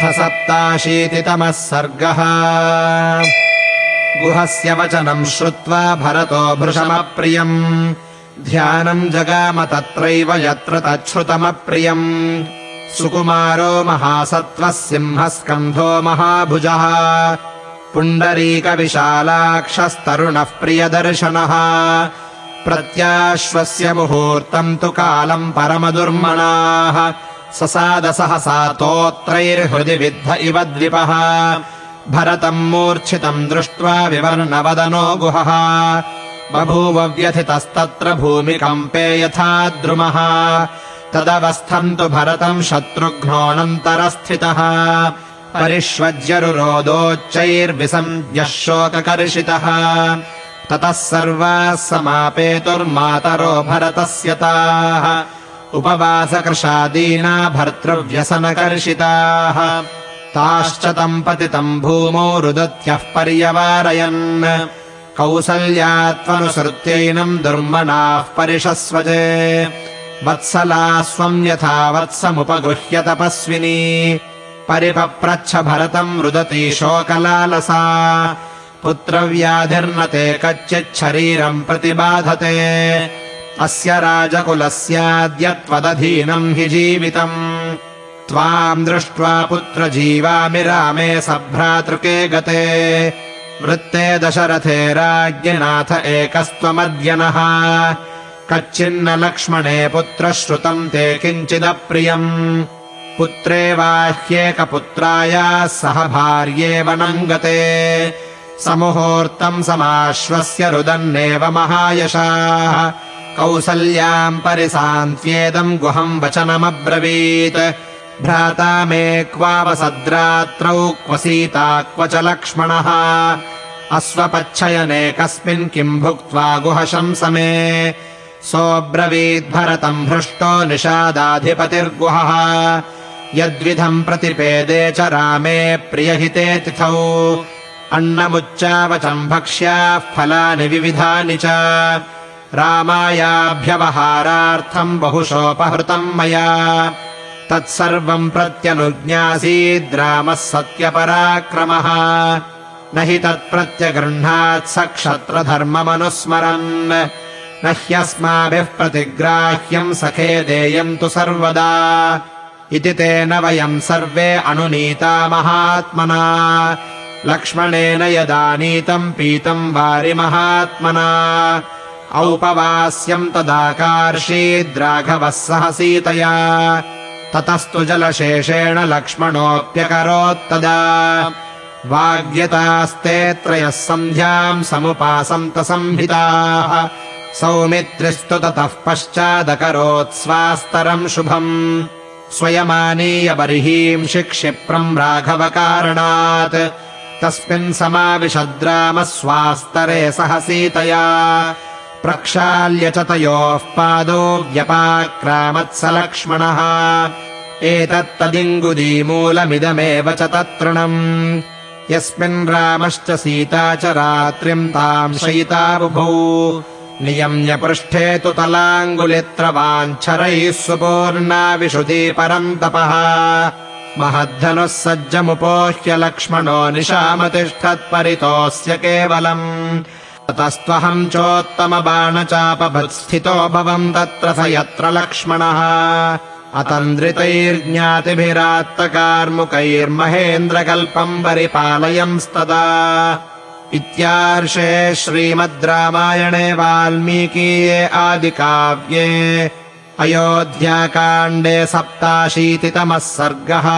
अथ सप्ताशीतितमः सर्गः। गुहस्य वचनम् श्रुत्वा भरतो भृशमप्रियम्। ध्यानम् जगाम तत्रैव यत्र तच्छ्रुतमप्रियम्। सुकुमारो महासत्त्वः सिंहस्कन्धो महाभुजः। पुण्डरीकविशालाक्षस्तरुणः प्रियदर्शनः। प्रत्याश्वस्य मुहूर्तम् तु कालम् परमदुर्मणाः ससादसहसातोत्रैर्हृदि विद्ध इव द्विपः। भरतम् मूर्च्छितम् दृष्ट्वा विवर्णवदनो गुहः। बभूव व्यथितस्तत्र भूमिकम्पे यथा द्रुमः। तदवस्थम् तु भरतम् शत्रुघ्नोऽनन्तरस्थितः। परिष्वज्यरुरोदोच्चैर्विसञ्ज्ञः शोककर्षितः ततः सर्वाः समापेतुर्मातरो भरतस्य ताः उपवासकृशादीना भर्तृव्यसनकर्षिताः। ताश्च तम् पतितम् भूमौ रुदत्यः पर्यवारयन्। कौसल्या त्वनुसृत्यैनम् दुर्मनाः परिषस्वजे। वत्सला स्वम् यथा वत्समुपगृह्य तपस्विनी। परिपप्रच्छ भरतम् रुदती शोकलालसा। पुत्रव्याधिर्न ते कच्चिच्छरीरम् प्रतिबाधते अस्य राजकुलस्याद्यत्वदधीनम् हि जीवितम्। त्वाम् दृष्ट्वा पुत्रजीवामि रामे सभ्रातृके गते। वृत्ते दशरथे राज्ञनाथ एकस्त्वमद्यनः। कच्चिन्न लक्ष्मणे पुत्रश्रुतम् ते किञ्चिदप्रियम्। पुत्रे वाह्येकपुत्रायाः सह भार्ये वनम् गते समुहूर्तम् समाश्वस्य रुदन्नेव महायशाः कौसल्याम् परिसान्त्येदम् गुहम् वचनमब्रवीत्। भ्राता मे क्वावसद्रात्रौ क्व सीता क्व च लक्ष्मणः। अस्वपच्छयने कस्मिन् किम् भुक्त्वा गुहशंसमे सोऽब्रवीद्भरतम् हृष्टो निषादाधिपतिर्गुहः। यद्विधम् प्रतिपेदे च रामे प्रियहिते तिथौ। अन्नमुच्चावचम् भक्ष्याः फलानि विविधानि च रामायाभ्यवहारार्थम् बहुशोपहृतम् मया। तत्सर्वम् प्रत्यनुज्ञासीद्रामः सत्यपराक्रमः। न हि तत्प्रत्यगृह्णात् स क्षत्रधर्ममनुस्मरन्। न ह्यस्माभिः प्रतिग्राह्यम् सखे देयम् तु सर्वदा। इति तेन वयम् सर्वे अनुनीता महात्मना। लक्ष्मणेन यदानीतम् पीतम् वारिमहात्मना औपवास्यम् तदाकार्षीद्राघवः सह सीतया ततस्तु जलशेषेण लक्ष्मणोऽप्यकरोत्तदा। वाग्यतास्ते त्रयः सन्ध्याम् समुपासन्त संहिताः। सौमित्रिस्तु ततः पश्चादकरोत्स्वास्तरम् शुभम्। स्वयमानीय बर्हींषि क्षिप्रम् राघवकारणात्। तस्मिन् समाविशद्रामः स्वास्तरे सह सीतया प्रक्षाल्य च तयोः पादो व्यपाक्रामत्स लक्ष्मणः एतत्तदिङ्गुदीमूलमिदमेव च तत्तृणम्। यस्मिन् रामश्च सीता च रात्रिम् ताम् शयिता बुभौ नियम्य पृष्ठे तु तलाङ्गुलित्रवाञ्छरैः सुपूर्णा विशुधी परम् तपः महद्धनुः सज्जमुपोह्य लक्ष्मणो निशामतिष्ठत्परितोऽस्य केवलम् ततस्त्वहम् चोत्तमबाणचापभत्स्थितो भवम् तत्र स यत्र लक्ष्मणः। अतन्द्रितैर्ज्ञातिभिरात्तकार्मुकैर्महेन्द्रकल्पम् परिपालयंस्तदा इत्यार्षे श्रीमद् रामायणे वाल्मीकीये आदिकाव्ये। अयोध्याकाण्डे सप्ताशीतितमः सर्गः